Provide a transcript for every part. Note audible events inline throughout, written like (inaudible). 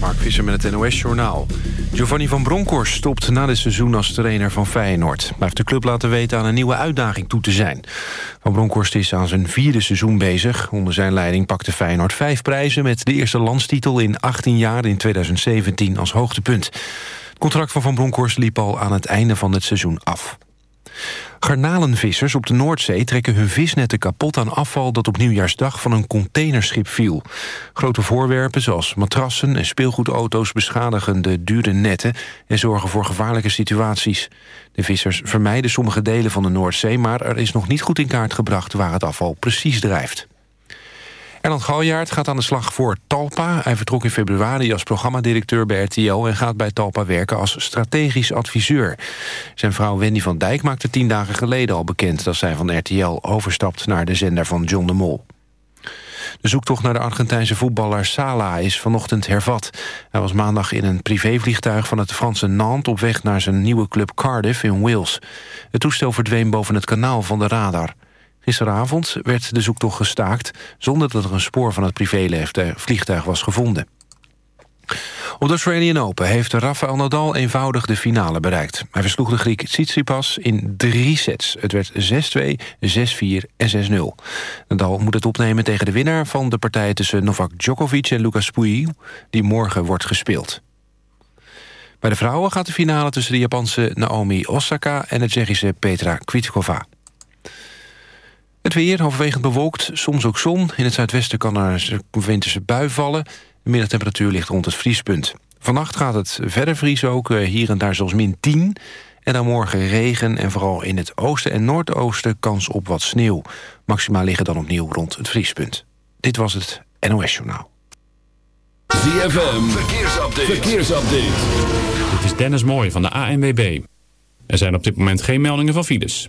Mark Visser met het NOS-journaal. Giovanni van Bronckhorst stopt na dit seizoen als trainer van Feyenoord. Hij heeft de club laten weten aan een nieuwe uitdaging toe te zijn. Van Bronckhorst is aan zijn vierde seizoen bezig. Onder zijn leiding pakte Feyenoord vijf prijzen... met de eerste landstitel in 18 jaar in 2017 als hoogtepunt. Het contract van Van Bronckhorst liep al aan het einde van het seizoen af. Garnalenvissers op de Noordzee trekken hun visnetten kapot aan afval dat op nieuwjaarsdag van een containerschip viel. Grote voorwerpen zoals matrassen en speelgoedauto's beschadigen de dure netten en zorgen voor gevaarlijke situaties. De vissers vermijden sommige delen van de Noordzee, maar er is nog niet goed in kaart gebracht waar het afval precies drijft. Erland Galjaard gaat aan de slag voor Talpa. Hij vertrok in februari als programmadirecteur bij RTL... en gaat bij Talpa werken als strategisch adviseur. Zijn vrouw Wendy van Dijk maakte tien dagen geleden al bekend... dat zij van RTL overstapt naar de zender van John de Mol. De zoektocht naar de Argentijnse voetballer Sala is vanochtend hervat. Hij was maandag in een privévliegtuig van het Franse Nantes... op weg naar zijn nieuwe club Cardiff in Wales. Het toestel verdween boven het kanaal van de radar. Gisteravond werd de zoektocht gestaakt... zonder dat er een spoor van het privévliegtuig was gevonden. Op de Australian Open heeft Rafael Nadal eenvoudig de finale bereikt. Hij versloeg de Griek Tsitsipas in drie sets. Het werd 6-2, 6-4 en 6-0. Nadal moet het opnemen tegen de winnaar van de partij... tussen Novak Djokovic en Lucas Pouille, die morgen wordt gespeeld. Bij de vrouwen gaat de finale tussen de Japanse Naomi Osaka... en de Tsjechische Petra Kvitskova. Het weer overwegend bewolkt, soms ook zon. In het zuidwesten kan er een winterse bui vallen. De middagtemperatuur ligt rond het vriespunt. Vannacht gaat het verder vriezen ook, eh, hier en daar zelfs min 10. En dan morgen regen en vooral in het oosten en noordoosten kans op wat sneeuw. Maxima liggen dan opnieuw rond het vriespunt. Dit was het NOS Journaal. ZFM, verkeersupdate. verkeersupdate. Dit is Dennis Mooij van de ANWB. Er zijn op dit moment geen meldingen van files.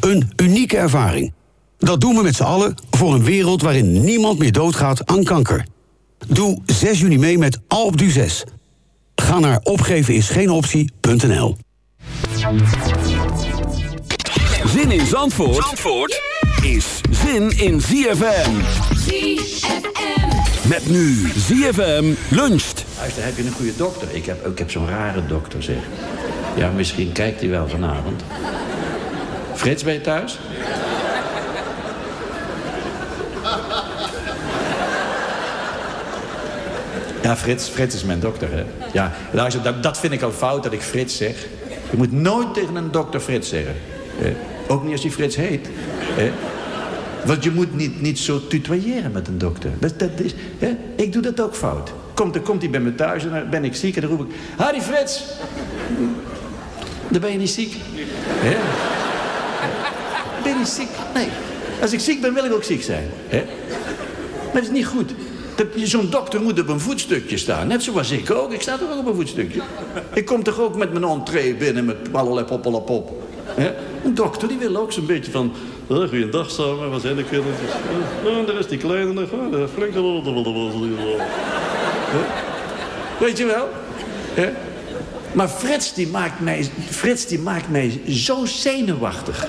Een unieke ervaring. Dat doen we met z'n allen voor een wereld waarin niemand meer doodgaat aan kanker. Doe 6 juni mee met Alp du 6. Ga naar opgevenisgeenoptie.nl Zin in Zandvoort, Zandvoort is zin in ZFM. ZFM. Met nu ZFM luncht. Luister, heb je een goede dokter? Ik heb, ik heb zo'n rare dokter, zeg. Ja, misschien kijkt hij wel vanavond. Frits, ben je thuis? Ja, Frits, Frits is mijn dokter, hè. Ja, luister, dat, dat vind ik al fout dat ik Frits zeg. Je moet nooit tegen een dokter Frits zeggen. Eh, ook niet als hij Frits heet. Eh, Want je moet niet, niet zo tutoyeren met een dokter. Dat, is, hè? Ik doe dat ook fout. Komt, dan komt hij bij me thuis en dan ben ik ziek en dan roep ik... Harry Frits! Dan ben je niet ziek. Hè? Ben niet ziek? Nee. Als ik ziek ben, wil ik ook ziek zijn. Hè? Dat is niet goed. Zo'n dokter moet op een voetstukje staan. Net zoals ik ook. Ik sta toch ook op een voetstukje. Ik kom toch ook met mijn entree binnen met allerlei poppelapop. Een dokter die wil ook zo'n beetje van... Oh, goeiedag samen, wat zijn de kindertjes? Oh, daar is die kleine nog. Oh. Hè? Weet je wel? Maar Frits die, maakt mij, Frits die maakt mij zo zenuwachtig.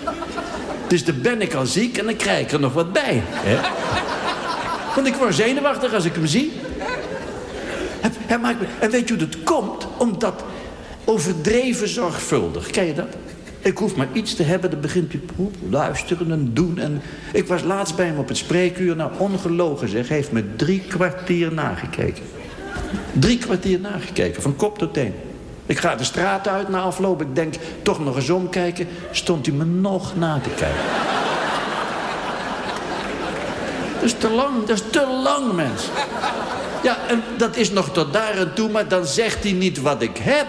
Dus dan ben ik al ziek en dan krijg ik er nog wat bij. Hè? Want ik word zenuwachtig als ik hem zie. En weet je hoe dat komt? Omdat overdreven zorgvuldig. Ken je dat? Ik hoef maar iets te hebben, dan begint hij poep, luisteren en doen. En ik was laatst bij hem op het spreekuur. Nou, ongelogen zeg, heeft me drie kwartier nagekeken. Drie kwartier nagekeken, van kop tot teen. Ik ga de straat uit na afloop. Ik denk, toch nog eens omkijken. Stond hij me nog na te kijken. Dat is te lang, dat is te lang, mens. Ja, en dat is nog tot daar en toe, maar dan zegt hij niet wat ik heb.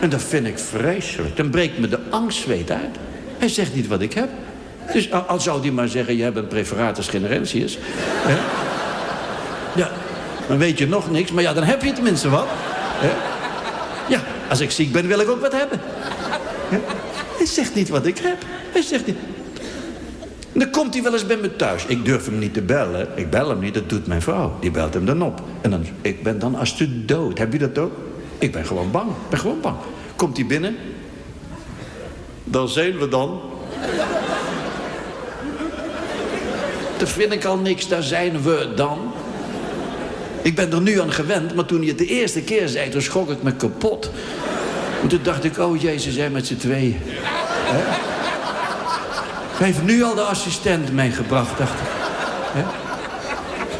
En dat vind ik vreselijk. Dan breekt me de angstzweet uit. Hij zegt niet wat ik heb. Dus al, zou hij maar zeggen, je hebt een preferatus generensius. Hè? Ja, dan weet je nog niks, maar ja, dan heb je tenminste wat. Als ik ziek ben, wil ik ook wat hebben. Hij zegt niet wat ik heb. Hij zegt niet... Dan komt hij wel eens bij me thuis. Ik durf hem niet te bellen. Ik bel hem niet, dat doet mijn vrouw. Die belt hem dan op. En dan, ik ben dan als de dood. Heb je dat ook? Ik ben gewoon bang. Ik ben gewoon bang. Komt hij binnen? Dan zijn we dan. Dat vind ik al niks, daar zijn we dan. Ik ben er nu aan gewend, maar toen hij het de eerste keer zei, toen schrok ik me kapot. En toen dacht ik, oh jezus, zijn met z'n tweeën. Hij heeft nu al de assistent meegebracht, dacht ik.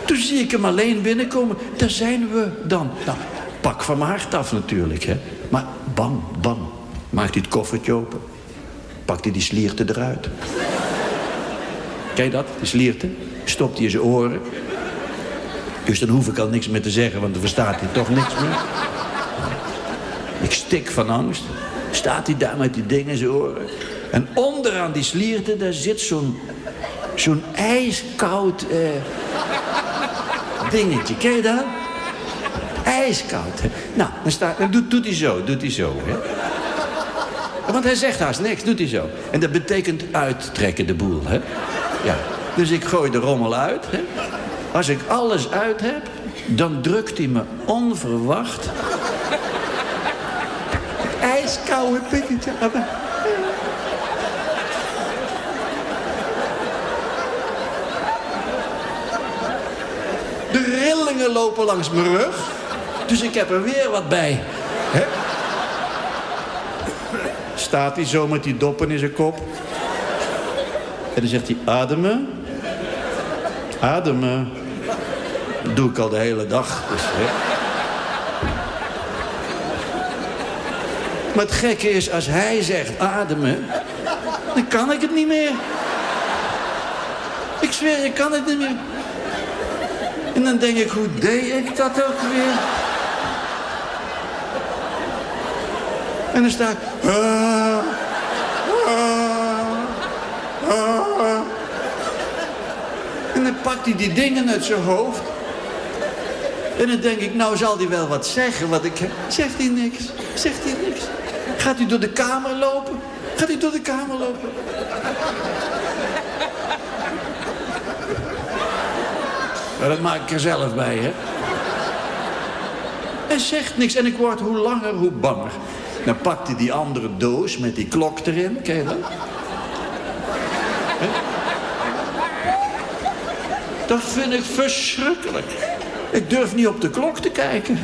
Toen zie ik hem alleen binnenkomen. Daar zijn we dan. Nou, pak van mijn hart af natuurlijk, hè. Maar bang, bang. Maakt hij het koffertje open. Pakt hij die slierte eruit. Je dat, die slierte? Stopt hij in zijn oren. Dus dan hoef ik al niks meer te zeggen, want dan verstaat hij toch niks meer. Ik stik van angst. Staat hij daar met die dingen in zijn oren. En onderaan die slierte, daar zit zo'n... zo'n ijskoud... eh, dingetje. Ken je dat? Ijskoud. Nou, dan, staat, dan doet, doet hij zo, doet hij zo. Hè? Want hij zegt haast niks, doet hij zo. En dat betekent uittrekken de boel, hè? Ja. Dus ik gooi de rommel uit, hè? Als ik alles uit heb, dan drukt hij me onverwacht... ijskoude pikketje aan. De rillingen lopen langs mijn rug. Dus ik heb er weer wat bij. Staat hij zo met die doppen in zijn kop. En dan zegt hij, ademen. Ademen. Doe ik al de hele dag. Dus. Maar het gekke is, als hij zegt ademen... dan kan ik het niet meer. Ik zweer, ik kan het niet meer. En dan denk ik, hoe deed ik dat ook weer? En dan sta ik... "Ah, ah, ah." En dan pakt hij die dingen uit zijn hoofd. En dan denk ik, nou zal hij wel wat zeggen wat ik heb. Zegt hij niks. Zegt hij niks. Gaat hij door de kamer lopen? Gaat hij door de kamer lopen? Dat maak ik er zelf bij, hè? Hij zegt niks en ik word hoe langer, hoe banger. Dan pakt hij die andere doos met die klok erin. Ken je dat? Dat vind ik verschrikkelijk. Ik durf niet op de klok te kijken.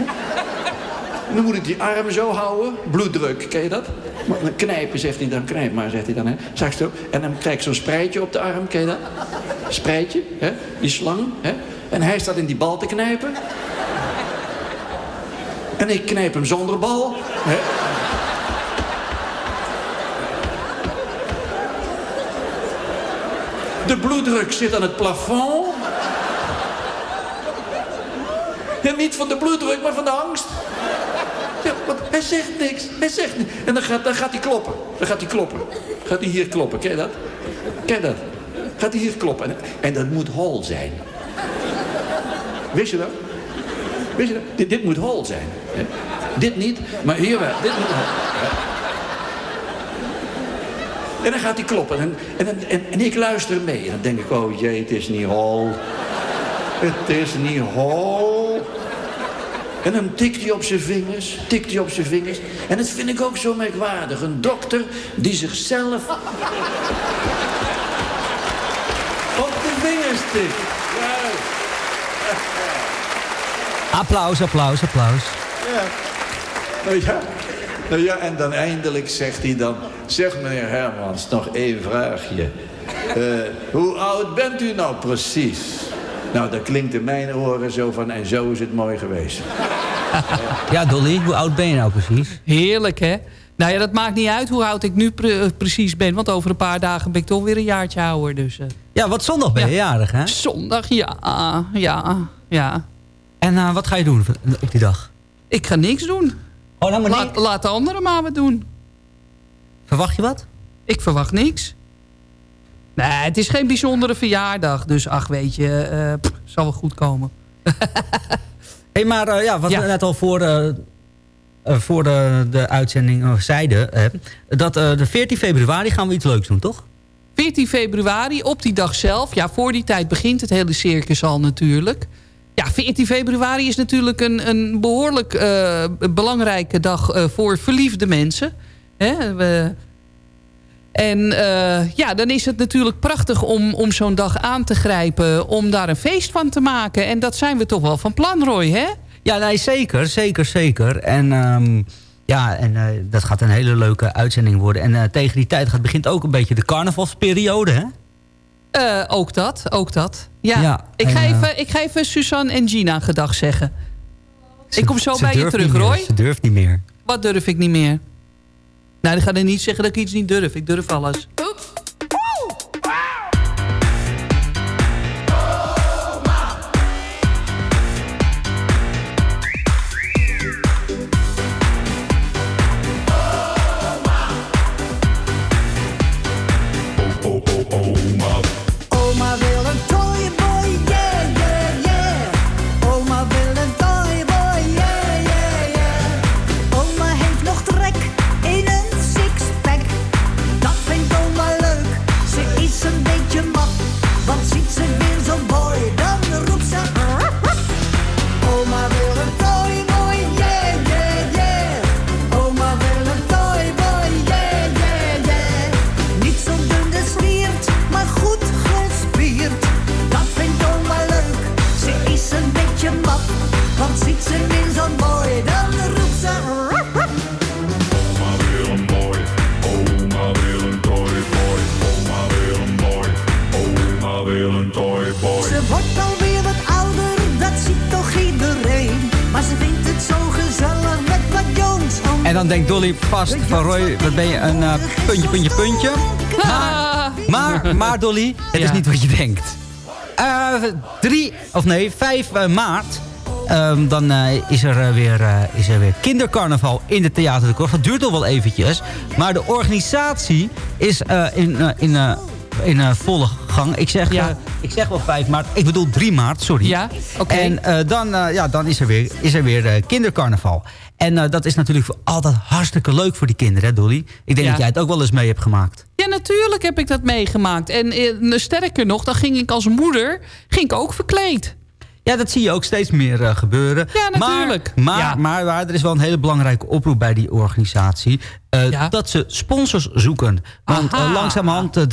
En dan moet ik die arm zo houden. Bloeddruk, ken je dat? Dan knijpen, zegt hij dan. Knijp maar, zegt hij dan. Hè. En dan krijg ik zo'n spreidje op de arm, ken je dat? Spreidje, hè? die slang. Hè? En hij staat in die bal te knijpen. En ik knijp hem zonder bal. Hè? De bloeddruk zit aan het plafond. En niet van de bloeddruk, maar van de angst. Want hij zegt niks. Hij zegt niks. En dan gaat, dan gaat hij kloppen. Dan gaat hij kloppen. Gaat hij hier kloppen. Ken je dat? Ken je dat? Gaat hij hier kloppen. En, en dat moet hol zijn. Wist je dat? Wist je dat? Dit, moet hol zijn. Dit niet, maar hier wel. Dit moet hol. En dan gaat hij kloppen. En, en, en, en, en ik luister mee. En dan denk ik, oh jee, het is niet hol. Het is niet hol. En dan tikt hij op zijn vingers, tikt hij op zijn vingers. En dat vind ik ook zo merkwaardig. Een dokter die zichzelf op de vingers tikt. Juist. Applaus, applaus, applaus. Ja. Nou ja. Nou ja, en dan eindelijk zegt hij dan... Zeg meneer Hermans, nog één vraagje. Eh, hoe oud bent u nou precies? Nou, dat klinkt in mijn oren zo van... En zo is het mooi geweest. (laughs) Ja, Dolly, hoe oud ben je nou precies? Heerlijk, hè? Nou ja, dat maakt niet uit hoe oud ik nu pre- eh, precies ben. Want over een paar dagen ben ik toch weer een jaartje ouder. Dus, eh, Ja, wat zondag ben je jarig, hè? zondag, ja, ja, ja. En eh, wat ga je doen op die dag? Ik ga niks doen. Oh, nou maar Laat, niet. laat de anderen maar wat doen. Verwacht je wat? Ik verwacht niks. Nee, het is geen bijzondere verjaardag. Dus ach, weet je, eh, pff, zal wel goed komen. (laughs) Hé, maar eh, ja, wat Ja. we net al voor, de, eh, voor de, de uitzending zeiden... dat de 14 februari gaan we iets leuks doen, toch? 14 februari, op die dag zelf. Ja, voor die tijd begint het hele circus al natuurlijk. Ja, 14 februari is natuurlijk een, een behoorlijk eh, belangrijke dag voor verliefde mensen. Hè? We, en eh, ja, dan is het natuurlijk prachtig om, om zo'n dag aan te grijpen... om daar een feest van te maken. En dat zijn we toch wel van plan, Roy, hè? Ja, nee, zeker, zeker, zeker. En ehm, ja, en eh, dat gaat een hele leuke uitzending worden. En eh, tegen die tijd gaat, begint ook een beetje de carnavalsperiode, hè? Ook dat, ook dat. Ja, Ja, ik, en, ga even, ik ga even Suzanne en Gina gedag zeggen. ik kom zo bij je terug, Roy. Ze durft niet meer. Wat durf ik niet meer? Nou, dan ga ik niet zeggen dat ik iets niet durf. Ik durf alles. Dolly vast van Roy, wat ben je een eh, puntje, puntje, puntje. Ah, Maar, maar Dolly, het is niet wat je denkt. Eh, drie, of nee, 5 eh, maart. ehm, dan is, er, weer, is er weer kindercarnaval in de Theater de Krocht. Dat duurt al wel eventjes. Maar de organisatie is in, in, in volle gang. Ik zeg, Ja. Ik zeg wel 5 maart. Ik bedoel 3 maart, sorry. Ja, oké. En eh, dan, eh, ja, dan is er weer, is er weer eh, kindercarnaval. En dat is natuurlijk voor altijd hartstikke leuk voor die kinderen, hè Dolly? Ik denk Ja. dat jij het ook wel eens mee hebt gemaakt. ja, natuurlijk heb ik dat meegemaakt. En sterker nog, dan ging ik als moeder ging ik ook verkleed. Ja, dat zie je ook steeds meer gebeuren. Ja, natuurlijk. Maar, maar, Ja. maar, maar er is wel een hele belangrijke oproep bij die organisatie. Eh, Ja. Dat ze sponsors zoeken. Want eh, langzamerhand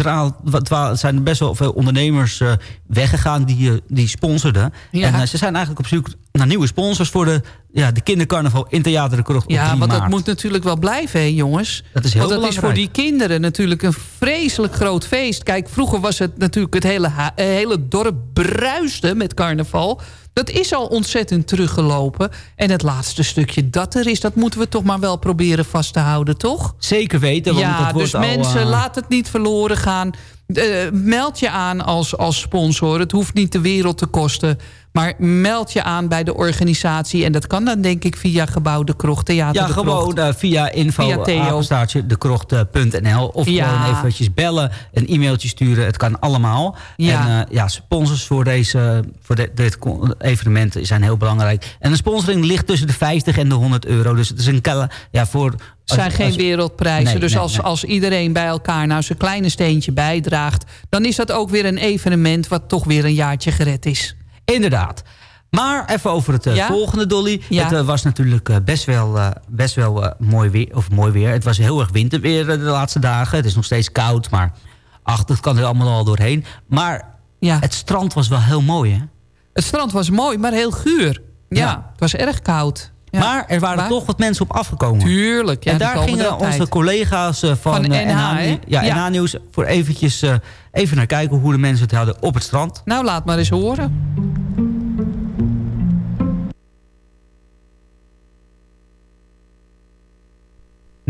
dwa- zijn er best wel veel ondernemers weggegaan die, die sponsorden. Ja. En ze zijn eigenlijk op zoek naar nieuwe sponsors voor de, ja, de kindercarnaval in Theater de Krocht Ja, 3 want dat moet natuurlijk wel blijven, hè, jongens. Dat is heel Want dat is voor die kinderen natuurlijk een vreselijk groot feest. Kijk, vroeger was het natuurlijk het hele, hele dorp bruiste met carnaval. Dat is al ontzettend teruggelopen. En het laatste stukje dat er is, dat moeten we toch maar wel proberen vast te houden, toch? Zeker weten, want ja, dat wordt dus al, mensen, eh, laat het niet verloren gaan. eh, meld je aan als, als sponsor. Het hoeft niet de wereld te kosten. Maar meld je aan bij de organisatie. En dat kan dan denk ik via Gebouw de Krocht, Theater Ja, de gewoon eh, via info Via dekrocht.nl of Ja. gewoon eventjes bellen, een e-mailtje sturen. Het kan allemaal. Ja. En eh, ja, sponsors voor, deze, voor de- dit evenement zijn heel belangrijk. En de sponsoring ligt tussen de 50 en de 100 euro. Dus het is een ja, voor... Het zijn geen wereldprijzen. Nee, dus nee, als, nee. als iedereen bij elkaar nou zijn kleine steentje bijdraagt... dan is dat ook weer een evenement wat toch weer een jaartje gered is. Inderdaad. Maar even over het eh, Ja? volgende, Dolly. Ja. Het eh, was natuurlijk eh, best wel, best wel mooi, weer, of mooi weer. Het was heel erg winterweer de laatste dagen. Het is nog steeds koud, maar ach, dat kan er allemaal al doorheen. Maar Ja. het strand was wel heel mooi, hè? Het strand was mooi, maar heel guur. Ja, Ja. het was erg koud. Maar er waren Maar- toch wat mensen op afgekomen. Tuurlijk. Ja, en daar gingen onze collega's van, Van NH, ja. NH Nieuws voor eventjes even naar kijken hoe de mensen het hadden op het strand. Nou, laat maar eens horen.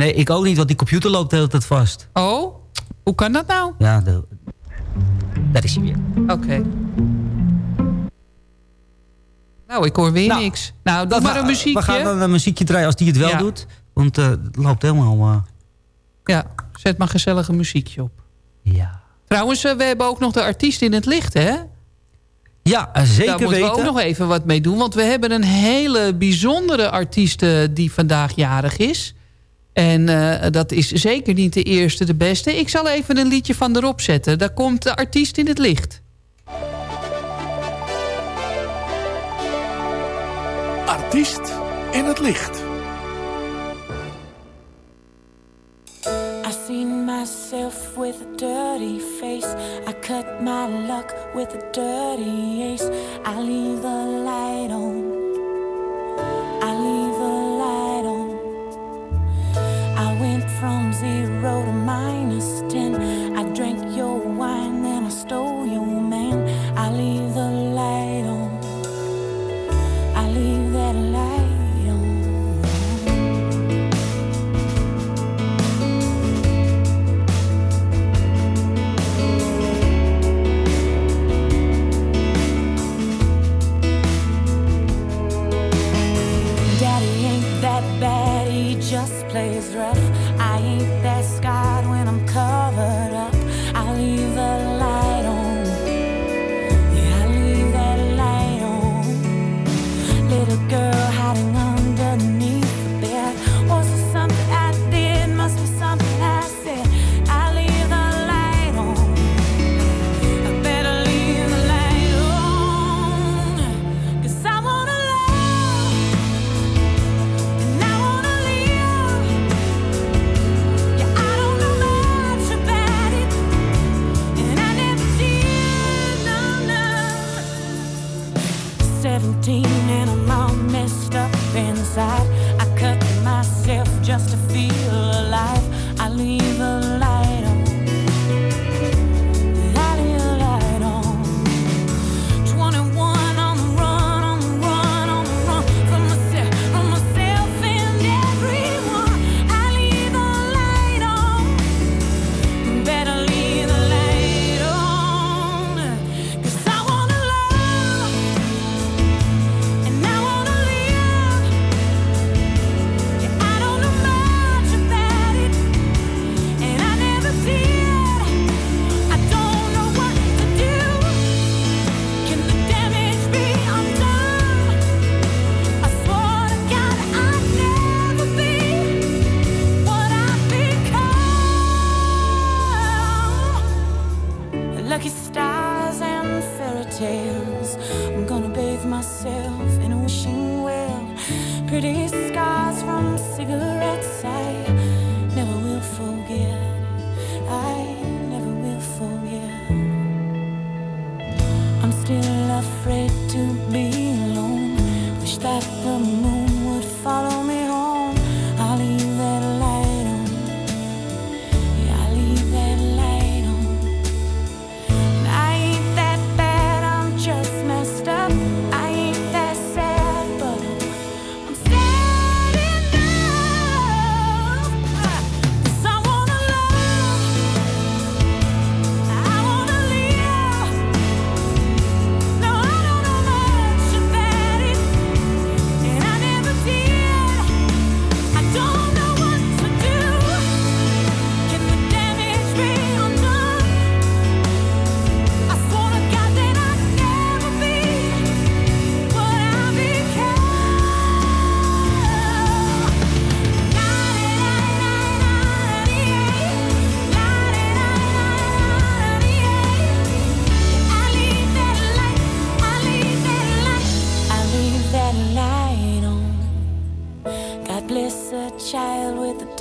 Nee, ik ook niet, want die computer loopt de hele tijd vast. Oh, hoe kan dat nou? Ja, de, daar is hij weer. Oké. Nou, ik hoor weer Nou, niks. Nou, doe Dat maar een muziekje. We gaan dan een muziekje draaien als die het wel Ja. doet. Want eh, het loopt helemaal... eh, Ja, zet maar gezellig een muziekje op. ja, Trouwens, eh, we hebben ook nog de artiest in het licht, hè? ja zeker Daar moeten weten. we ook nog even wat mee doen. Want we hebben een hele bijzondere artiest die vandaag jarig is. En eh, dat is zeker niet de eerste, de beste. Ik zal even een liedje van erop zetten. Daar komt de artiest in het licht. Artiest in het licht. I seen myself with a dirty face. I cut my luck with a dirty ace. I leave the light on.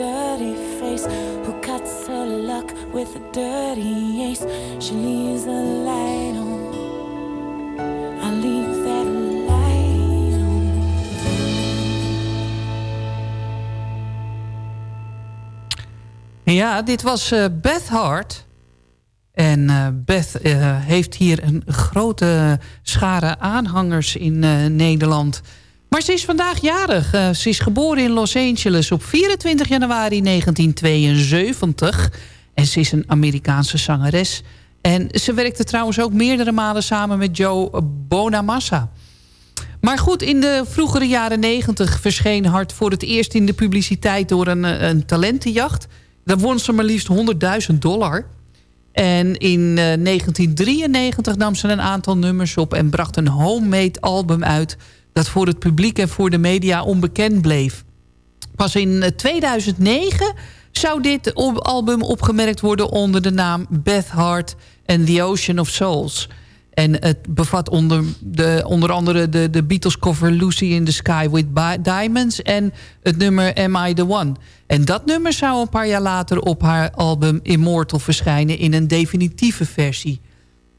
Dirty face, who cuts her luck with a dirty ace. She leaves the light on. I leave that light on. Ja, dit was eh, Beth Hart. En eh, Beth eh, heeft hier een grote schare aanhangers in Nederland. Maar ze is vandaag jarig. Eh, ze is geboren in Los Angeles op 24 januari 1972. En ze is een Amerikaanse zangeres. En ze werkte trouwens ook meerdere malen samen met Joe Bonamassa. Maar goed, in de vroegere jaren 90 verscheen Hart voor het eerst in de publiciteit door een, eh, een talentenjacht. Daar won ze maar liefst 100.000 dollar. En in eh, 1993 nam ze een aantal nummers op en bracht een homemade album uit... dat voor het publiek en voor de media onbekend bleef. Pas in eh, 2009 zou dit album opgemerkt worden onder de naam Beth Hart and the Ocean of Souls. En het bevat onder, de, onder andere de, de Beatles cover Lucy in the Sky with Diamonds... en het nummer Am I the One. En dat nummer zou een paar jaar later op haar album Immortal verschijnen... in een definitieve versie.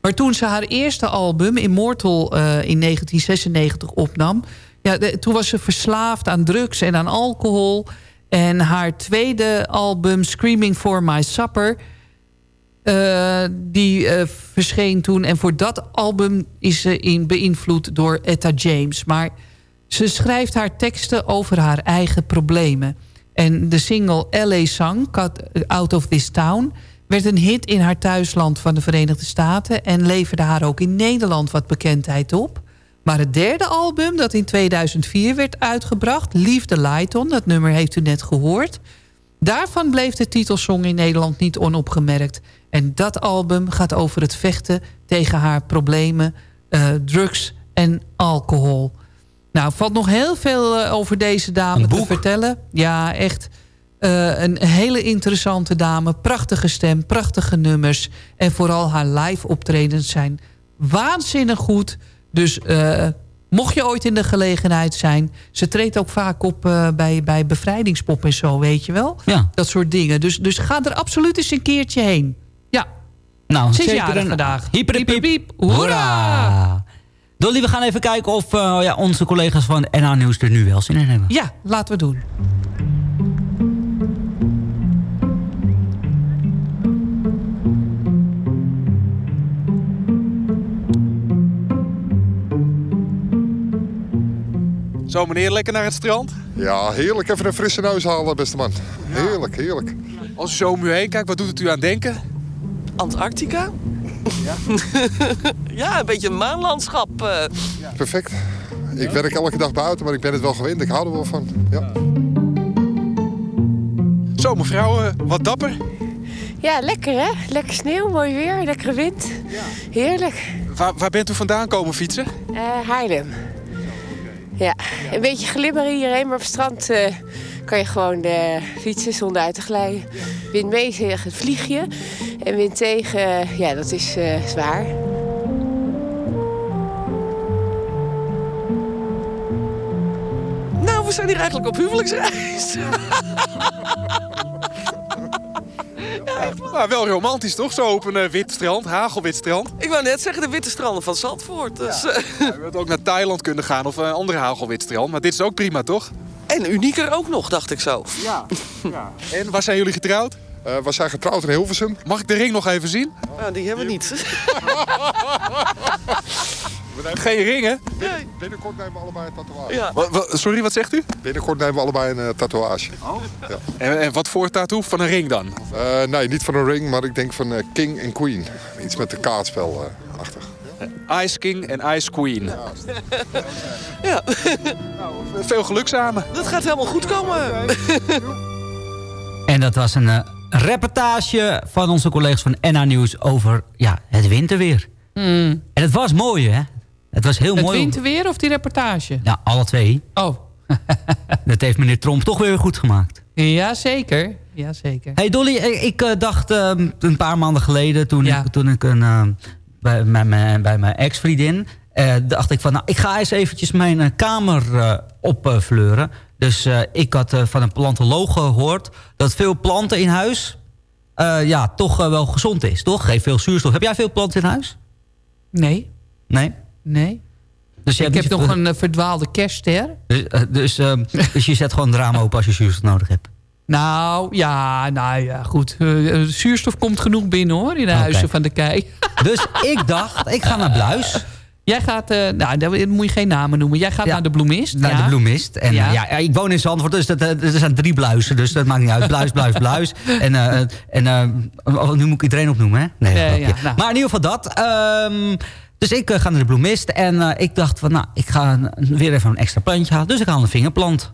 Maar toen ze haar eerste album, Immortal, eh, in 1996 opnam... Ja, toen was ze verslaafd aan drugs en aan alcohol. En haar tweede album, Screaming for My Supper... eh, die eh, verscheen toen. En voor dat album is ze in, beïnvloed door Etta James. Maar ze schrijft haar teksten over haar eigen problemen. En de single LA Song, Out of This Town... werd een hit in haar thuisland van de Verenigde Staten... en leverde haar ook in Nederland wat bekendheid op. Maar het derde album, dat in 2004 werd uitgebracht... The Light On, dat nummer heeft u net gehoord... Daarvan bleef de titelsong in Nederland niet onopgemerkt. En dat album gaat over het vechten tegen haar problemen... eh, drugs en alcohol. Nou, valt nog heel veel eh, over deze dame te vertellen. Ja, echt eh, een hele interessante dame. Prachtige stem, prachtige nummers. En vooral haar live optredens zijn waanzinnig goed. Dus eh, mocht je ooit in de gelegenheid zijn... ze treedt ook vaak op eh, bij, bij bevrijdingspop en zo, weet je wel? Ja. Dat soort dingen. Dus, dus ga er absoluut eens een keertje heen. Ja. Nou, zeker een vandaag. Hyper de piep. piep. Hoera! Dolly, we gaan even kijken of eh, ja, onze collega's van NH Nieuws er nu wel zin in hebben. Ja, laten we doen. Zo meneer, lekker naar het strand? Ja, heerlijk. Even een frisse neus halen, beste man. Heerlijk, heerlijk. Als u zo om u heen kijkt, wat doet het u aan denken? Antarctica? Ja, (laughs) ja een beetje een maanlandschap. eh. Perfect. Ik werk elke dag buiten, maar ik ben het wel gewend. Ik hou er wel van. Ja. Zo mevrouw, eh, wat dapper. Ja, lekker hè? Lekker sneeuw, mooi weer, lekkere wind. Heerlijk. Waar, waar bent u vandaan komen fietsen? Eh Haarlem. Ja, een beetje glibber hierheen, maar op het strand eh, kan je gewoon eh, fietsen zonder uit te glijden. Wind mee, zeg, vlieg je. En wind tegen, eh, ja, dat is zwaar. Nou, we zijn hier eigenlijk op huwelijksreis. (laughs) Maar wel romantisch toch? Zo op een eh, wit strand, hagelwit strand. Ik wou net zeggen, de witte stranden van Zandvoort. Dus, eh, Ja, had ook naar Thailand kunnen gaan of een andere hagelwit strand. Maar dit is ook prima toch? en unieker ook nog, dacht ik zo. Ja. (laughs) ja. En waar zijn jullie getrouwd? Eh, we zijn getrouwd in Hilversum. Mag ik de ring nog even zien? Nou, die hebben we niet. (laughs) Geen ringen? Binnen- binnenkort nemen we allebei een tatoeage. Ja. Sorry, wat zegt u? Binnenkort nemen we allebei een eh, tatoeage. Ja. En, en wat voor tattoo? Van een ring dan? Eh, nee, niet van een ring, maar ik denk van eh, King en Queen. Iets met de kaartspel achter. Ice King en Ice Queen. Ja, (laughs) Veel geluk samen. dat gaat helemaal goed komen. En dat was een reportage van onze collega's van NH Nieuws over ja, het winterweer. En het was mooi, hè? Het was heel Het mooi. om- winterweer of die reportage? Ja, alle twee. Oh. (laughs) dat heeft meneer Tromp toch weer goed gemaakt. Jazeker. Jazeker. Hey Dolly, ik, eh, dacht eh, een paar maanden geleden toen ik, toen ik een, eh, bij, bij mijn, bij mijn ex-vriendin... eh, dacht ik van, nou, ik ga eens eventjes mijn eh, kamer opfleuren. Dus ik had van een plantoloog gehoord... dat veel planten in huis ja, toch wel gezond is, toch? Geeft veel zuurstof. Heb jij veel planten in huis? Nee. Nee? Nee. Dus ik heb nog een eh, verdwaalde kerstster. Dus, eh, dus, ehm, (laughs) dus je zet gewoon het raam open als je zuurstof nodig hebt. Nou, ja, nou ja, goed. Eh, zuurstof komt genoeg binnen, hoor, in de huizen van de kei. (laughs) Dus ik dacht, ik ga naar Bluis. Jij gaat, eh, nou, dan moet je geen namen noemen. Jij gaat naar de bloemist. Naar ja. de bloemist. En Ja. ik woon in Zandvoort, dus dat, er zijn drie bluizen. Dus dat maakt niet uit. Bluis, bluis, bluis. (laughs) En, eh, en oh, nu moet ik iedereen opnoemen, hè? Nee, Nee, nou. Maar in ieder geval dat. Ehm, dus ik eh, ga naar de bloemist. En eh, ik dacht van, nou, ik ga weer even een extra plantje halen. Dus ik haal een vingerplant.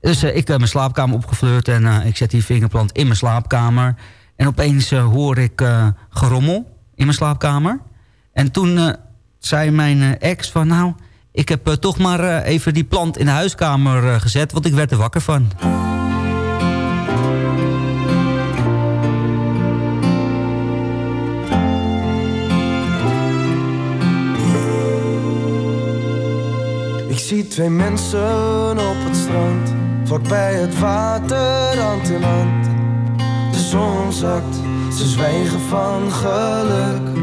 Dus eh, ik heb mijn slaapkamer opgefleurd. En ik zet die vingerplant in mijn slaapkamer. En opeens hoor ik gerommel in mijn slaapkamer. En toen zei mijn ex van, nou... Ik heb toch maar even die plant in de huiskamer gezet, want ik werd er wakker van. Zie twee mensen op het strand, vlakbij het water, hand in hand. De zon zakt, ze zwijgen van geluk.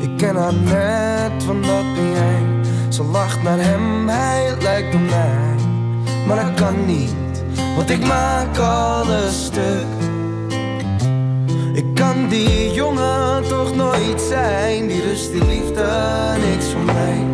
Ik ken haar net, van dat ben jij. Ze lacht naar hem, hij lijkt op mij. Maar dat kan niet, want ik maak alles stuk. Ik kan die jongen toch nooit zijn, die rust, die liefde, niks voor mij.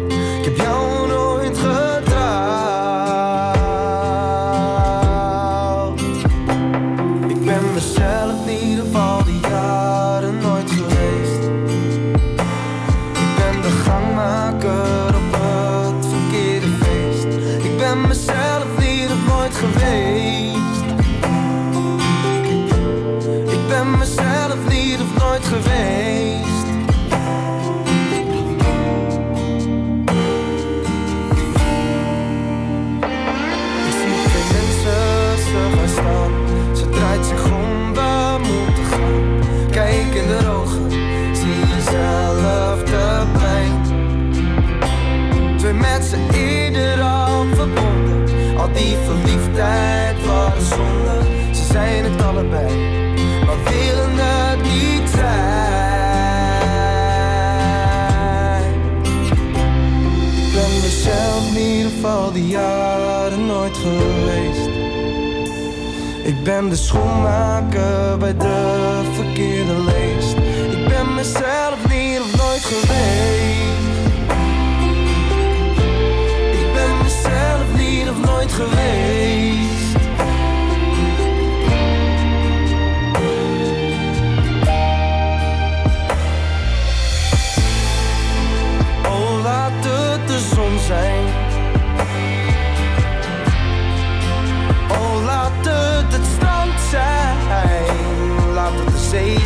ben de schoenmaker bij de verkeerde leest.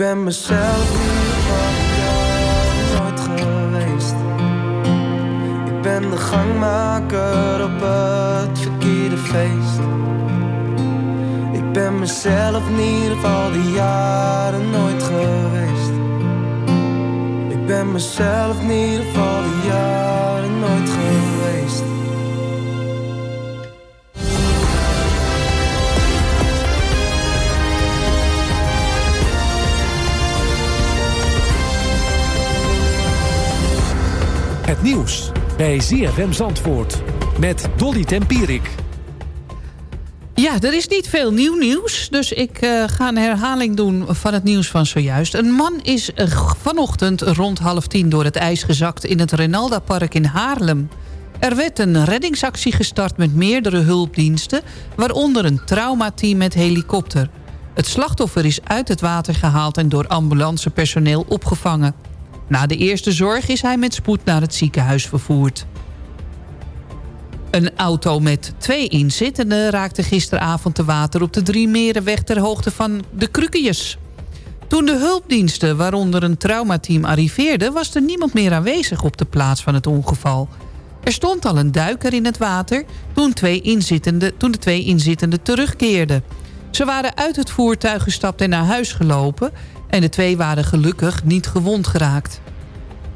Ben mezelf niet van jou nooit geweest. Ik ben de gangmaker op het verkeerde feest. Ik ben mezelf ieder geval die jaren nooit geweest. Ik ben mezelf ieder geval die jaren nooit geweest. Nieuws bij ZFM Zandvoort met Dolly Tempierik. Ja, er is niet veel nieuw nieuws. Dus ik eh, ga een herhaling doen van het nieuws van zojuist. Een man is eh, vanochtend rond half tien door het ijs gezakt... in het Renalda Park in Haarlem. Er werd een reddingsactie gestart met meerdere hulpdiensten... waaronder een traumateam met helikopter. Het slachtoffer is uit het water gehaald en door ambulancepersoneel opgevangen. Na de eerste zorg is hij met spoed naar het ziekenhuis vervoerd. Een auto met twee inzittenden raakte gisteravond te water... op de Drie Merenweg ter hoogte van de Krukkejes. Toen de hulpdiensten, waaronder een traumateam, arriveerden... was er niemand meer aanwezig op de plaats van het ongeval. Er stond al een duiker in het water toen, twee inzittenden, toen de twee inzittenden terugkeerden. Ze waren uit het voertuig gestapt en naar huis gelopen... en de twee waren gelukkig niet gewond geraakt.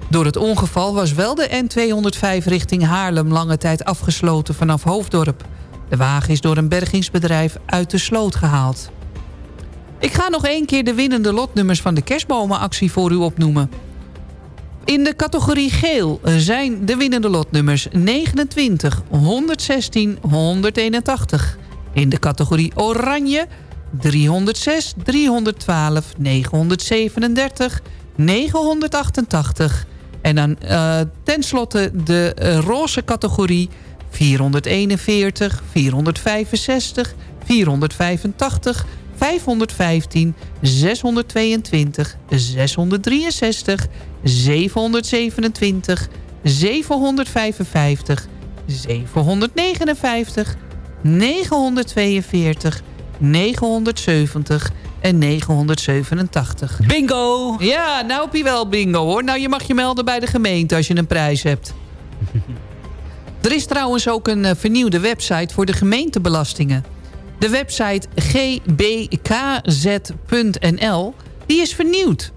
Door het ongeval was wel de N205 richting Haarlem lange tijd afgesloten vanaf Hoofddorp. De wagen is door een bergingsbedrijf uit de sloot gehaald. Ik ga nog één keer de winnende lotnummers van de kerstbomenactie voor u opnoemen. In de categorie geel zijn de winnende lotnummers 29, 116, 181. In de categorie oranje 306, 312, 937, 988. En dan uh, tenslotte de uh, roze categorie 441, 465, 485, 515, 622, 663, 727, 755, 759, 942, 970 en 987. Bingo! Ja, nou heb je wel bingo hoor. Nou, je mag je melden bij de gemeente als je een prijs hebt. (laughs) er is trouwens ook een uh, vernieuwde website voor de gemeentebelastingen. De website gbkz.nl die is vernieuwd.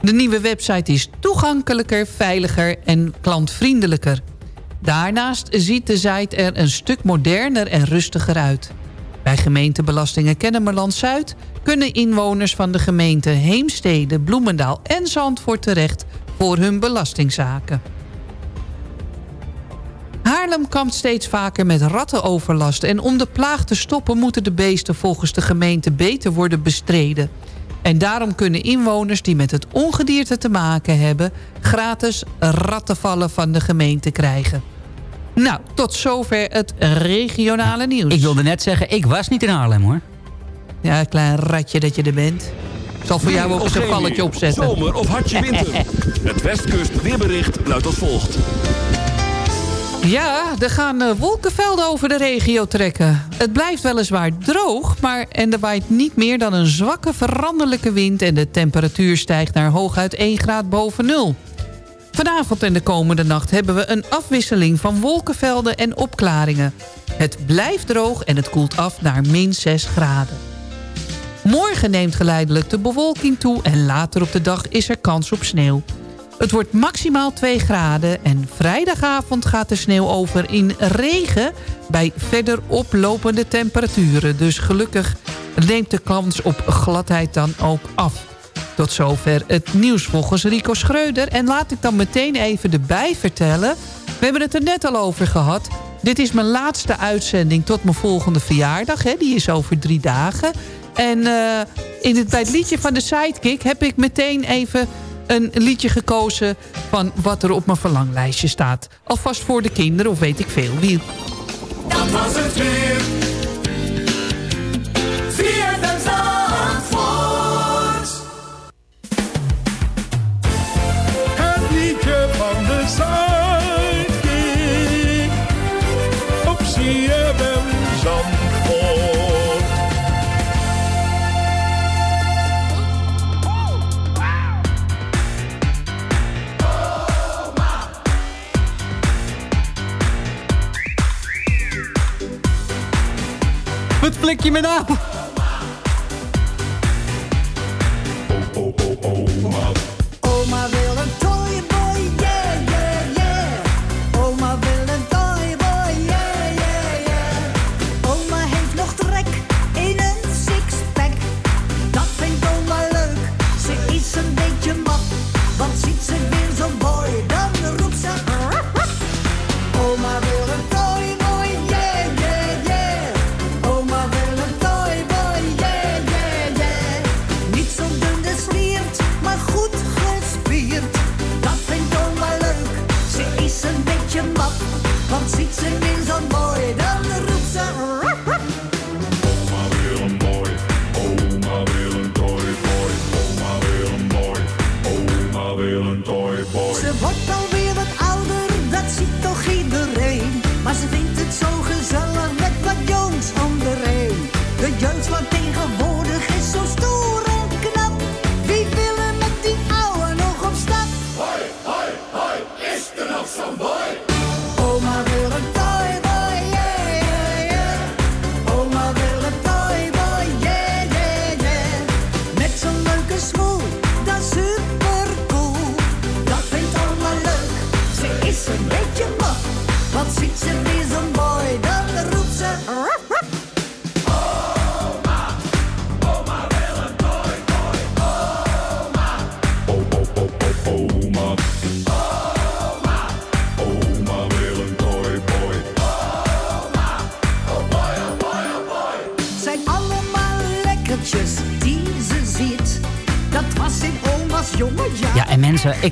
De nieuwe website is toegankelijker, veiliger en klantvriendelijker. Daarnaast ziet de site er een stuk moderner en rustiger uit. Bij gemeentebelastingen Kennemerland-Zuid... kunnen inwoners van de gemeente Heemstede, Bloemendaal en Zandvoort terecht... voor hun belastingzaken. Haarlem kampt steeds vaker met rattenoverlast... en om de plaag te stoppen moeten de beesten volgens de gemeente beter worden bestreden. En daarom kunnen inwoners die met het ongedierte te maken hebben... gratis rattenvallen van de gemeente krijgen. Nou, tot zover het regionale nieuws. Ik wilde net zeggen, ik was niet in Haarlem hoor. Ja, klein ratje dat je er bent. Ik zal voor jou ook eens een valletje opzetten. Zomer of hartje winter. (laughs) het Westkust weerbericht luidt als volgt. Ja, er gaan uh, wolkenvelden over de regio trekken. Het blijft weliswaar droog, maar en er waait niet meer dan een zwakke veranderlijke wind... en de temperatuur stijgt naar hooguit 1 graad boven nul. Vanavond en de komende nacht hebben we een afwisseling van wolkenvelden en opklaringen. Het blijft droog en het koelt af naar min 6 graden. Morgen neemt geleidelijk de bewolking toe en later op de dag is er kans op sneeuw. Het wordt maximaal 2 graden en vrijdagavond gaat de sneeuw over in regen... bij verder oplopende temperaturen. Dus gelukkig neemt de kans op gladheid dan ook af. Tot zover het nieuws volgens Rico Schreuder. En laat ik dan meteen even erbij vertellen... we hebben het er net al over gehad... Dit is mijn laatste uitzending tot mijn volgende verjaardag. Hè. Die is over drie dagen. En uh, in het, bij het liedje van de Sidekick heb ik meteen even een liedje gekozen... van wat er op mijn verlanglijstje staat. Alvast voor de kinderen of weet ik veel wie. Dat was het weer. Flik je me nou?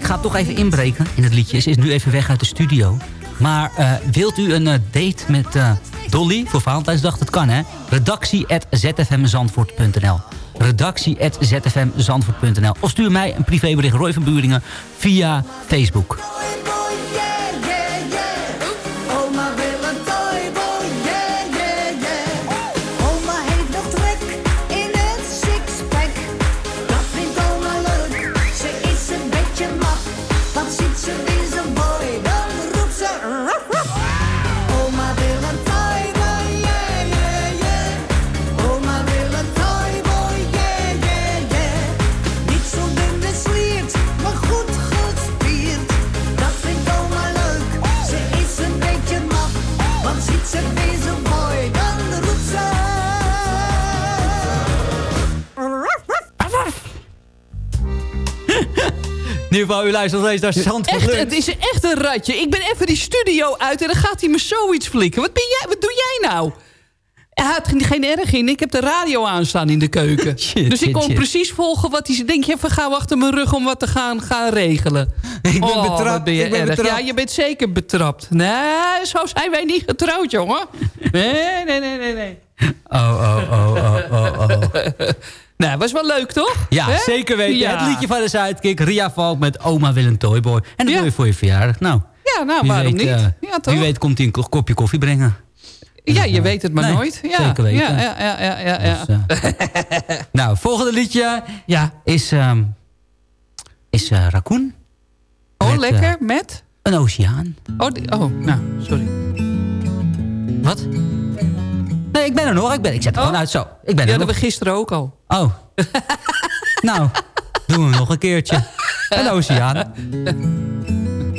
Ga toch even inbreken in het liedje. Ze is nu even weg uit de studio. Maar eh, wilt u een eh, date met eh, Dolly voor Valentijnsdag? Dat kan, hè? Redactie.zfmzandvoort.nl Redactie.zfmzandvoort.nl Of stuur mij een privébericht Roy van Buringen via Facebook. U luistert nog steeds naar Zandvoort Echt, Lunch. het is echt een ratje. Ik ben even die studio uit en dan gaat hij me zoiets flikken. Wat, ben jij, wat doe jij nou? Hij had geen- erg in. Ik heb de radio aanstaan in de keuken. (laughs) dus ik kon shit. precies volgen wat hij. Denk je even gauw achter mijn rug om wat te gaan, gaan regelen. (laughs) Ik ben Oh, betrapt, ben je ik ben betrapt. Ja, je bent zeker betrapt. Nee, zo zijn wij niet getrouwd, jongen. Nee, nee, nee, nee, nee. Oh, oh, oh, oh, oh, oh. (laughs) Nou, was wel leuk, toch? Ja, zeker weten. Ja. Het liedje van de Sidekick, Ria Valk met Oma wil een toyboy. En dat doe je voor je verjaardag. Nou, Ja, nou, waarom weet, niet? eh, ja, toch? wie weet komt hij een ko- kopje koffie brengen. Ja, je weet het maar Nee, nooit. Ja. zeker weten. Ja, ja, ja, ja, ja. ja. (laughs) Nou, volgende liedje ja. is, ehm is eh, Raccoon. Oh, Met, eh, lekker. Met? Een oceaan. Oh, die- oh, nou, sorry. Wat? Nee, ik ben er nog. Ik, ben, ik zet er gewoon uit zo. Ik ben Ja, er dat nog. we gisteren ook al. Oh. (laughs) nou, doen we nog een keertje. Een oceaan.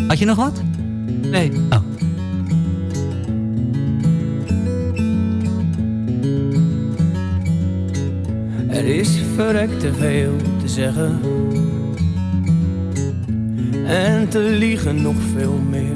Had je nog wat? Nee. Oh. Er is verrekt te veel te zeggen. En te liegen nog veel meer.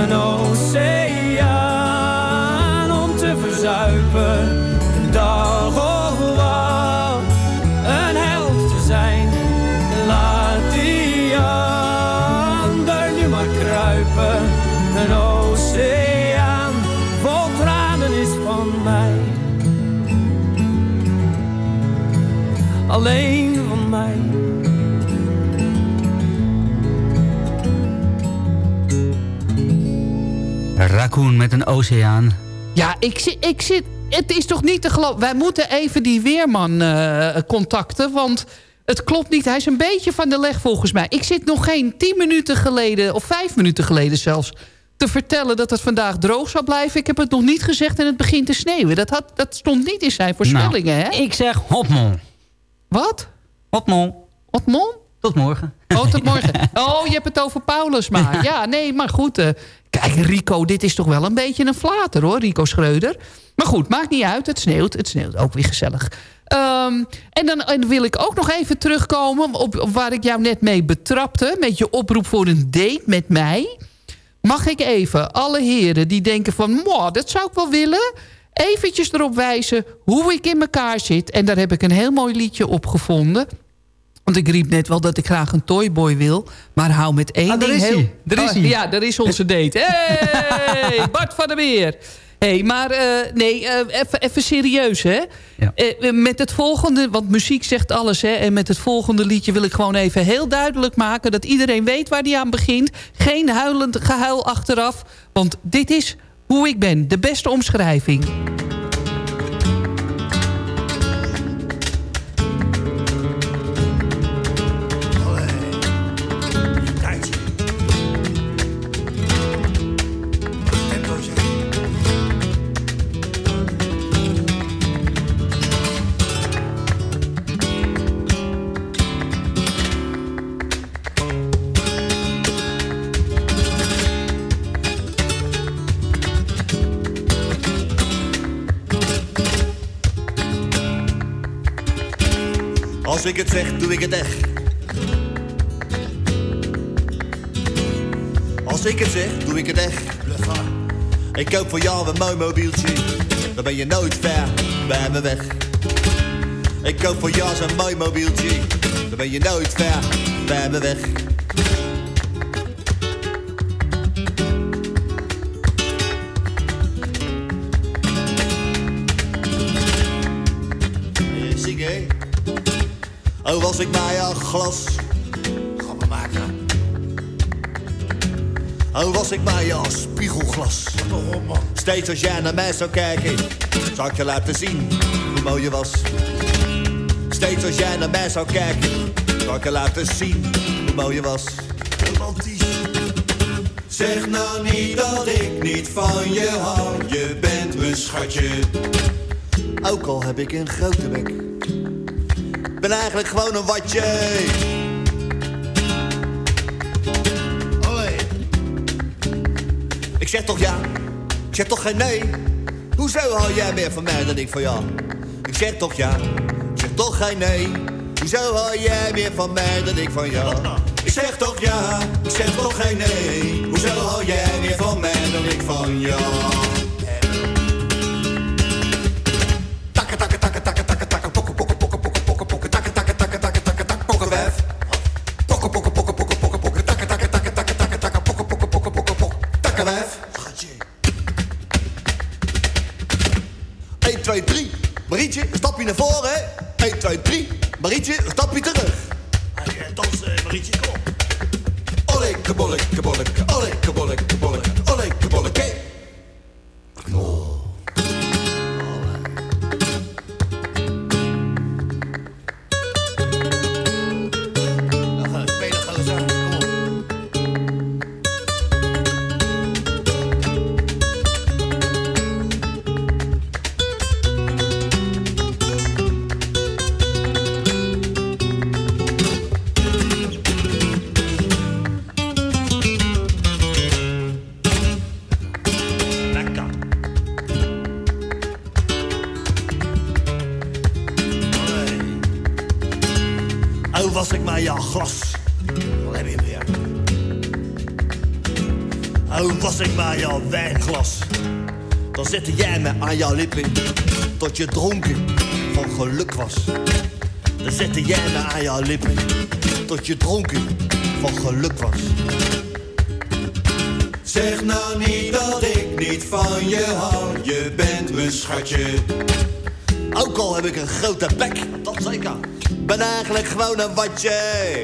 Een oceaan om te verzuipen. Raccoon met een oceaan. Ja, ik zit, ik zit... Het is toch niet te geloven... Wij moeten even die weerman eh, contacten, want... Het klopt niet, hij is een beetje van de leg volgens mij. Ik zit nog geen tien minuten geleden, of vijf minuten geleden zelfs... te vertellen dat het vandaag droog zou blijven. Ik heb het nog niet gezegd en het begint te sneeuwen. Dat, had, dat stond niet in zijn voorspellingen, Nou, hè? Ik zeg hopmon. Wat? Hopmon. Hopmon? Tot morgen. Oh, morgen. Oh, je hebt het over Paulus maar. Ja, nee, maar goed. eh, kijk, Rico, dit is toch wel een beetje een flater, hoor. Rico Schreuder. Maar goed, maakt niet uit. Het sneeuwt. Het sneeuwt ook weer gezellig. Ehm, en dan wil ik ook nog even terugkomen op, waar ik jou net mee betrapte. Met je oproep voor een date met mij. Mag ik even alle heren die denken van... "Mwah, dat zou ik wel willen... eventjes erop wijzen hoe ik in elkaar zit. En daar heb ik een heel mooi liedje op gevonden. Want ik riep net wel dat ik graag een toyboy wil. Maar hou met één Ah, ding is heel... Daar is Oh, hij. Ja, daar is onze date. (laughs) Hey, Bart van der Meer. hey, maar eh, nee, eh, even even serieus, hè? Eh, met het volgende, want muziek zegt alles, hè? En met het volgende liedje wil ik gewoon even heel duidelijk maken... dat iedereen weet waar die aan begint. Geen huilend gehuil achteraf. Want dit is hoe ik ben. De beste omschrijving. Als ik het zeg, doe ik het echt. Als ik het zeg, doe ik het echt. Ik koop voor jou een mooi mobieltje. Dan ben je nooit ver bij me weg. Ik koop voor jou zo'n mooi mobieltje. Dan ben je nooit ver bij me weg. Ik maar een glas. Grappen maken. Oh, was ik maar een spiegelglas. Steeds als jij naar mij zou kijken, zou ik je laten zien hoe mooi je was. Steeds als jij naar mij zou kijken, zou ik je laten zien hoe mooi je was. Romantisch. Zeg nou niet dat ik niet van je hou, je bent mijn schatje. Ook al heb ik een grote bek, ik ben eigenlijk gewoon een watje. Olé. Ik zeg toch ja, ik zeg toch geen nee. Hoezo hou jij meer van mij dan ik van jou? Ik zeg toch ja, ik zeg toch geen nee. Hoezo hou jij meer van mij dan ik van jou? Ik zeg toch ja, ik zeg toch geen nee. Hoezo hou jij meer van mij dan ik van jou? kabolika, olika, bolika, bolika. Tot je dronken van geluk was. Dan zette jij me aan jouw lippen. Tot je dronken van geluk was. Zeg nou niet dat ik niet van je hou. Je bent mijn schatje. Ook al heb ik een grote bek, dat zeker. Ben eigenlijk gewoon een watje.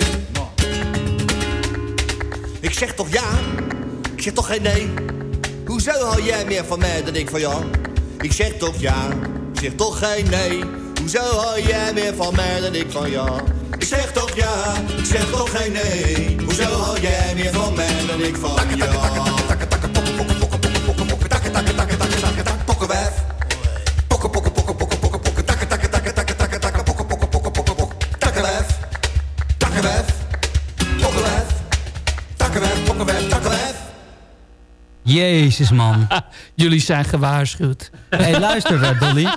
Ik zeg toch ja, ik zeg toch geen nee. Hoezo hou jij meer van mij dan ik van jou? Ik zeg toch ja, ik zeg toch geen nee. Hoezo hou jij meer van mij dan ik van jou? Ik zeg toch ja, ik zeg toch geen nee. Hoezo hou jij meer van mij dan ik van jou? Jezus, man. Jullie zijn gewaarschuwd. Hé, hey, luister, Dolly.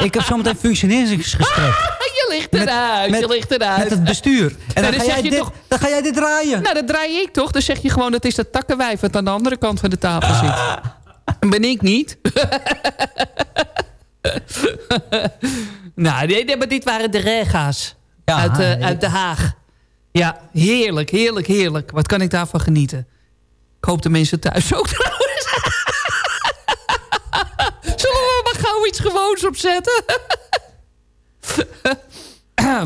Ik heb zometeen functioneringsgesprek. (laughs) Je ligt eruit, je ligt eruit. Met het bestuur. En dan, dan ga zeg jij dit, toch- dan ga jij dit draaien. Nou, dat draai ik toch. Dan zeg je gewoon, dat is dat takkenwijf... wat aan de andere kant van de tafel zit. (laughs) Ben ik niet. (laughs) nou, nee, maar dit waren de rega's. uit, eh, uit Den Haag. Ja, heerlijk, heerlijk, heerlijk. Wat kan ik daarvan genieten? Ik hoop de mensen thuis ook trouwens. Iets gewoons opzetten? (clears throat)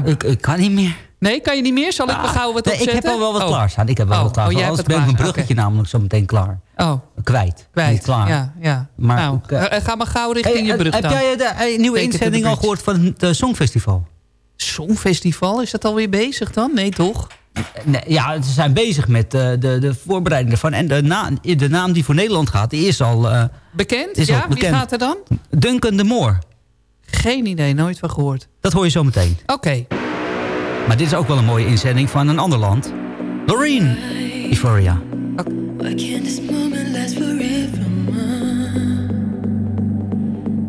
ik, ik kan niet meer. Nee, kan je niet meer? Zal ik maar gauw wat Nee, opzetten? ik heb al wel wat Oh. klaarstaan. Ik heb wel Oh, wat klaar. oh, jij Anders ben ik mijn klaar. bruggetje namelijk zo meteen klaar. Oh. Kwijt. Kwijt, Niet klaar. ja, ja. Maar nou, ik, eh, eh, ga maar gauw richting Hey, je eh, brug heb dan. jij de eh, nieuwe Take it to the inzending al gehoord van het eh, Songfestival? Songfestival, is dat alweer bezig dan? Nee, toch? Nee, ja, ze zijn bezig met eh, de, de voorbereiding ervan. En de, na, de naam die voor Nederland gaat, die is al eh, Bekend? Is ja, al bekend. wie gaat er dan? Duncan de Moor. Geen idee, nooit van gehoord. Dat hoor je zo meteen. Oké. Maar dit is ook wel een mooie inzending van een ander land. Loreen, Euphoria. Why can't this moment last forever?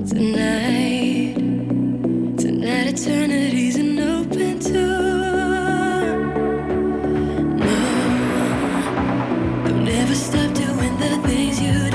Tonight, tonight eternity's The things you do.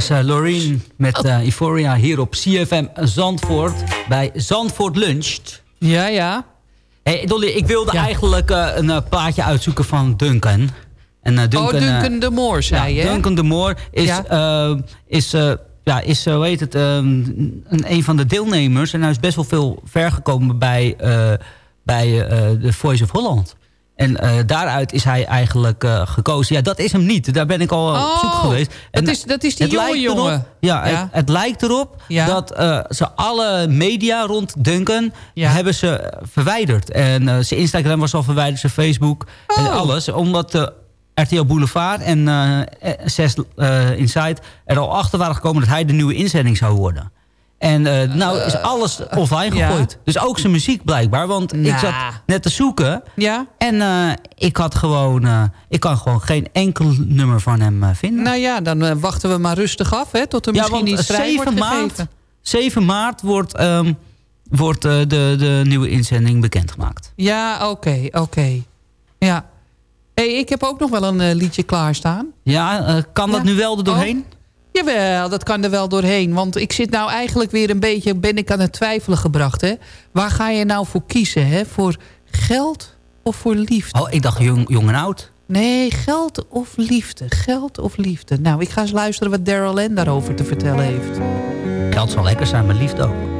Was eh Loreen met eh Euphoria hier op CFM Zandvoort. Bij Zandvoort Luncht. Ja, ja. Hey, Dolly, ik wilde eigenlijk eh, een eh, plaatje uitzoeken van Duncan. En, eh, Duncan, oh, eh, Duncan de Moor, zei ja, je? Duncan de Moor is, Ja. eh, is, eh, ja, is eh, hoe heet het, ehm, een, een van de deelnemers. En hij is best wel veel ver gekomen bij, eh, bij eh, de Voice of Holland. En eh, daaruit is hij eigenlijk eh, gekozen. Ja, dat is hem niet. Daar ben ik al op zoek Oh, geweest. dat is- dat is die het jonge lijkt jongen. Erop, ja, Ja. Het, het lijkt erop dat eh, ze alle media rond Duncan hebben ze verwijderd. En eh, zijn Instagram was al verwijderd, zijn Facebook en Oh. alles. Omdat RTL Boulevard en eh 6 eh, Inside er al achter waren gekomen dat hij de nieuwe inzending zou worden. En eh, nou is alles offline ja. gegooid. Dus ook zijn muziek blijkbaar. Want ik zat net te zoeken. Ja. En eh, ik had gewoon... eh, ik kan gewoon geen enkel nummer van hem eh, vinden. Nou ja, dan eh, wachten we maar rustig af, hè, tot er ja, misschien iets eh, vrij 7 wordt maart, gegeven. 7 maart wordt, ehm, wordt eh, de, de nieuwe inzending bekendgemaakt. Ja, oké, oké. Ja. hey, ik heb ook nog wel een eh, liedje klaarstaan. Ja, eh, kan dat Ja. nu wel er doorheen? Oh. Jawel, dat kan er wel doorheen. Want ik zit nou eigenlijk weer een beetje... ben ik aan het twijfelen gebracht, hè. Waar ga je nou voor kiezen, hè? Voor geld of voor liefde? Oh, ik dacht jong, jong en oud. Nee, geld of liefde. Geld of liefde. Nou, ik ga eens luisteren wat Daryl Ann daarover te vertellen heeft. Geld zal lekker zijn, maar liefde ook.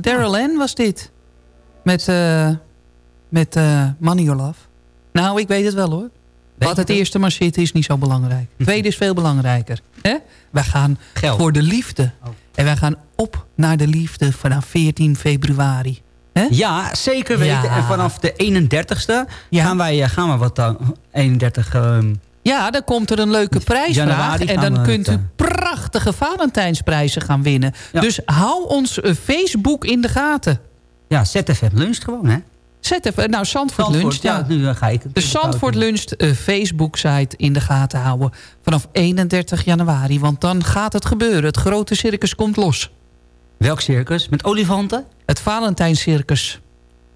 Daryl Ann was dit. Met, eh met eh Money Your Love. Nou, ik weet het wel hoor. Wat het eerste maar zitten is niet zo belangrijk. (laughs) Tweede is veel belangrijker. Hè? Wij gaan voor de liefde. En wij gaan op naar de liefde vanaf 14 februari. Ja, zeker weten. Ja. En vanaf de 31ste gaan wij eh, gaan we wat dan. 31. ehm, Ja, dan komt er een leuke. Januari En dan kunt het, u prachtige Valentijnsprijzen gaan winnen. Dus hou ons eh, Facebook in de gaten. ja, ZFM Lunch gewoon hè. ZFM, nou Zandvoort, Lunch. ja, nu eh, ga ik. De Zandvoort Lunch eh, Facebook-site in de gaten houden. Vanaf 31 januari. Want dan gaat het gebeuren. Het grote circus komt los. Welk circus? Met olifanten? Het Valentijnscircus.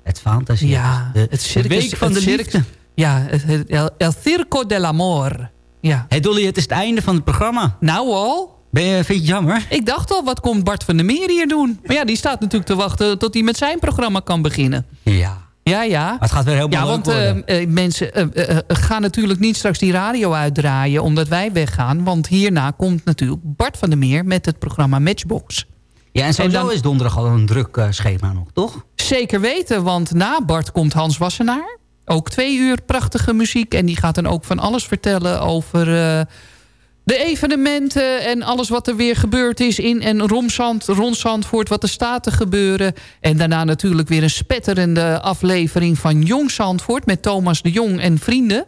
Het Valentijnscircus. Ja, de, het circus. de week van het de circus- liefde. Ja, El, El Circo del Amor. Ja. Hey Dolly, het is het einde van het programma. Nou al. Ben je, vind je het jammer? Ik dacht al, wat komt Bart van der Meer hier doen? Maar ja, die staat natuurlijk te wachten tot hij met zijn programma kan beginnen. Ja. Ja, ja. Het gaat weer helemaal Ja, want worden. eh, eh, mensen eh, eh, eh, gaan natuurlijk niet straks die radio uitdraaien... omdat wij weggaan. Want hierna komt natuurlijk Bart van der Meer met het programma Matchbox. Ja, en sowieso dan- is donderdag al een druk schema nog, toch? Zeker weten, want na Bart komt Hans Wassenaar. Ook twee uur prachtige muziek. En die gaat dan ook van alles vertellen over eh, de evenementen... en alles wat er weer gebeurd is in en rond, Zand, rond Zandvoort... wat er staat te gebeuren. En daarna natuurlijk weer een spetterende aflevering van Jong Zandvoort... met Thomas de Jong en vrienden...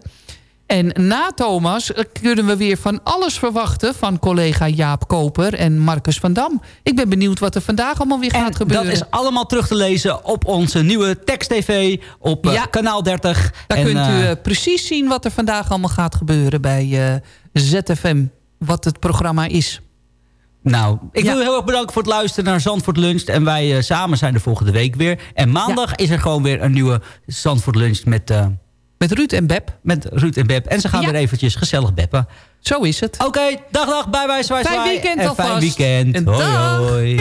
En na Thomas kunnen we weer van alles verwachten... van collega Jaap Koper en Marcus van Dam. Ik ben benieuwd wat er vandaag allemaal weer gaat gebeuren. Dat is allemaal terug te lezen op onze nieuwe tekst-tv op eh, Ja. kanaal 30. Daar En, kunt u eh, eh, precies zien wat er vandaag allemaal gaat gebeuren bij ZFM. Wat het programma is. Nou, ik wil u heel erg bedanken voor het luisteren naar Zandvoort Lunch. En wij samen zijn er volgende week weer. En maandag is er gewoon weer een nieuwe Zandvoort Lunch met... met Ruud en Beb. Met Ruud en Beb. En ze gaan Ja. weer eventjes gezellig beppen. Zo is het. Oké, dag dag, bye bye, zwaai Fijn weekend en alvast. fijn weekend. En hoi dag. hoi.